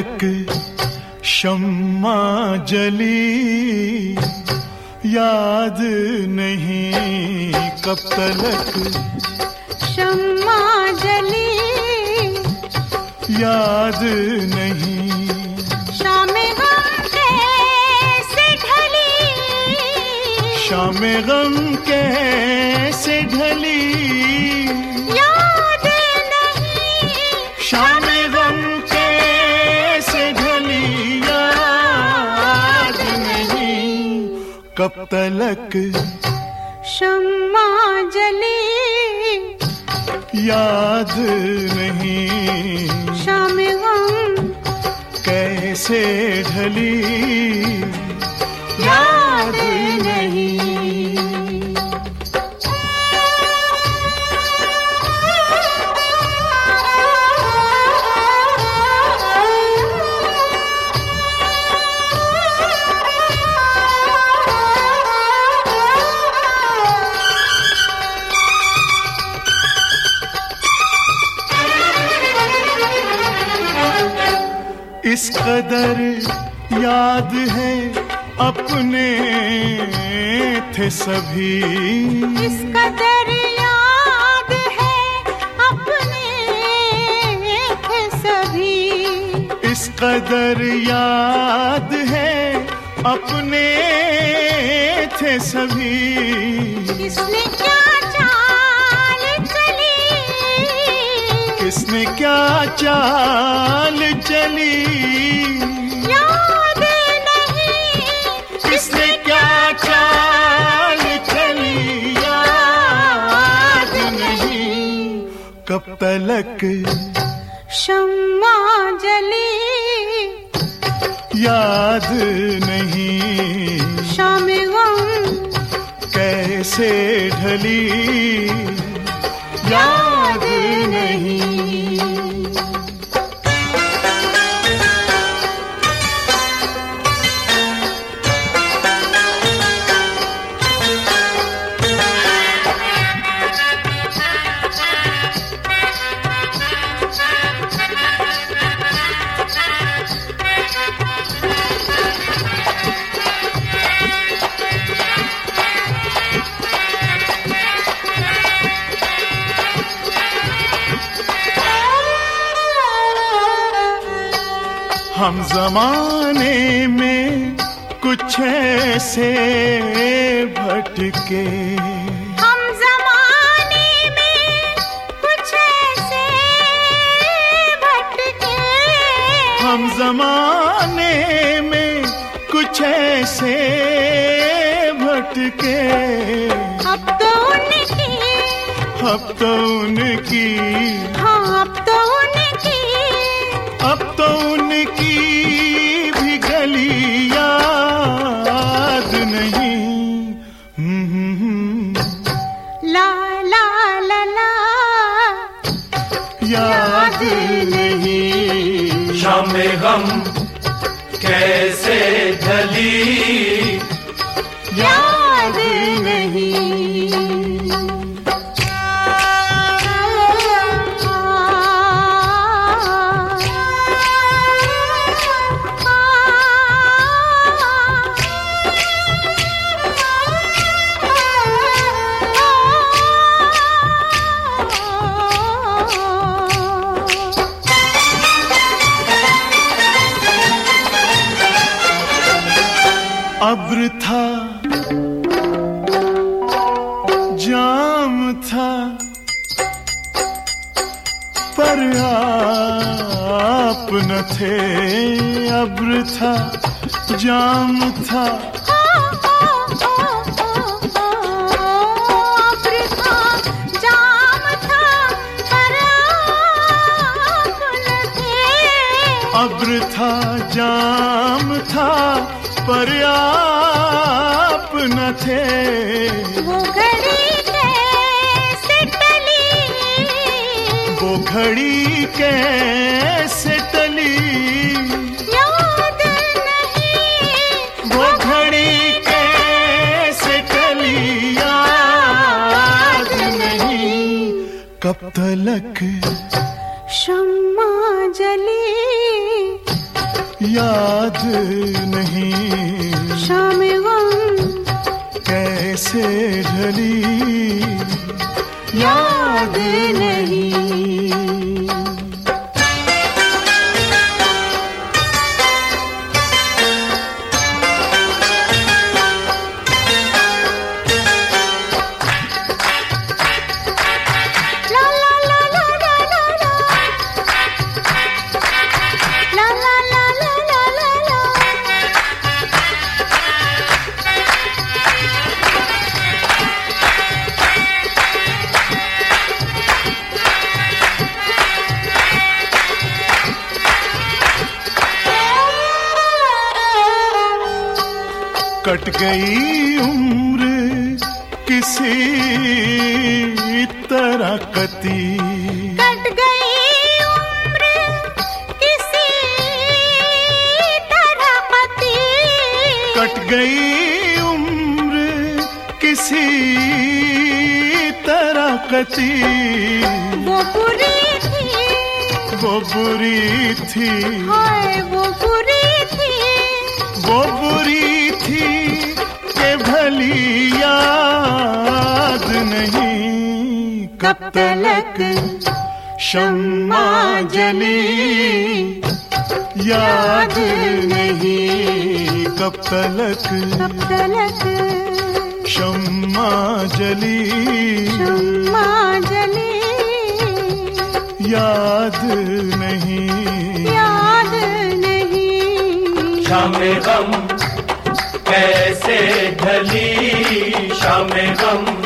எனக்கு शम्मा जली। याद नहीं कब तलक। शम्मा जली। याद नहीं। शाम गम कैसे ढली? कब तलक शम्मा जली। याद नहीं। शाम गम। कैसे ढली? इस कदर याद है अपने थे सभी। इस कदर याद है अपने थे सभी। इस कदर याद है अपने थे सभी। किसने क्या किसने क्या चाल चली? याद नहीं किसने क्या चाल चली याद नहीं। कब तलक शम्मा जली। याद नहीं। शाम गम। कैसे ढली? हम जमाने में कुछ ऐसे भटके। हम जमाने में कुछ ऐसे भटके। हम जमाने में कुछ ऐसे भटके। अब तो उनकी अब तो उनकी हाँ अब तो उनकी अब तो उनकी भी गली याद नहीं। हम्म, हम्म, हम्म, ला ला ला ला। याद नहीं। शाम गम कैसे ढली? अब्र था, जाम था, पर आप न थे, अब्र था, जाम था। अब्र था, जाम था पर आप न थे। न वो घड़ी कैसे टली? वो घड़ी कैसे टली? याद नहीं। वो घड़ी कैसे टली? याद नहीं। कब तलक शम्मा जली। याद नहीं। शाम गम कैसे ढली? याद नहीं। कट गई उम्र किसी तरह कती। कट गई उम्र किसी तरह पति कट गई उम्र किसी तरह कती। वो बुरी थी। वो बुरी थी। हाय वो बुरी थी। वो बुरी थी। के याद नहीं। कब तलक शम्मा जली याद नहीं। कब तलक कब तलक शम्मा जली शम्मा जली। याद नहीं। याद नहीं। शाम गम कैसे ढली शाम गम